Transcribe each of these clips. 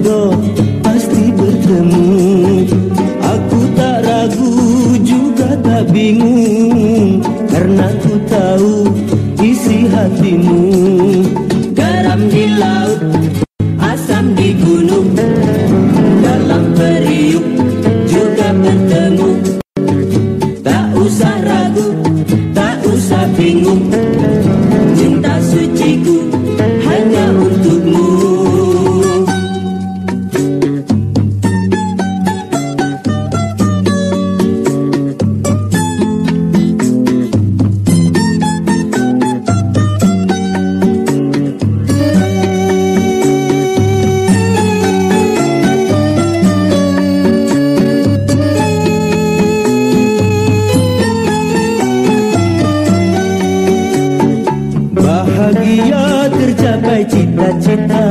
jodoh pasti bertemu. Aku tak ragu juga tak bingung. Karena ku tahu isi hatimu. Garam di laut, asam di gunung. Dalam periuk juga bertemu. Tak usah ragu, Bahagia tercapai cita-cita.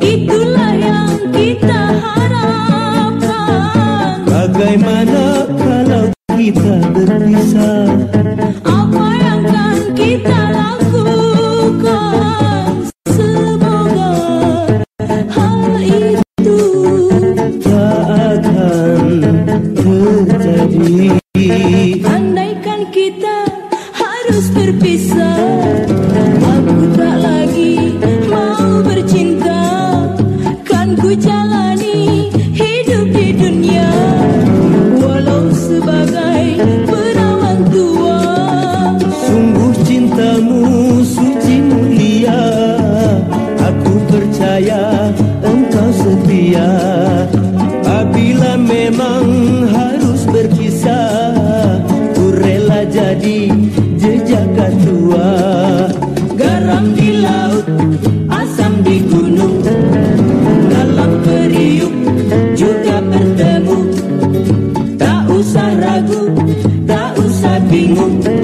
Itulah yang kita harapkan. Bagaimana kalau kita berpisah? Apa yang kan kita lakukan? Semoga hal itu Tak akan terjadi. Andaikan kita harus berpisah. Aku tak lagi mau bercinta. Kan ku jalani hidup di dunia. Walau sebagai perawan tua. Sungguh cintamu suci mulia. Aku percaya engkau setia tiup juga bertemu. Tak usah ragu, tak usah bingung.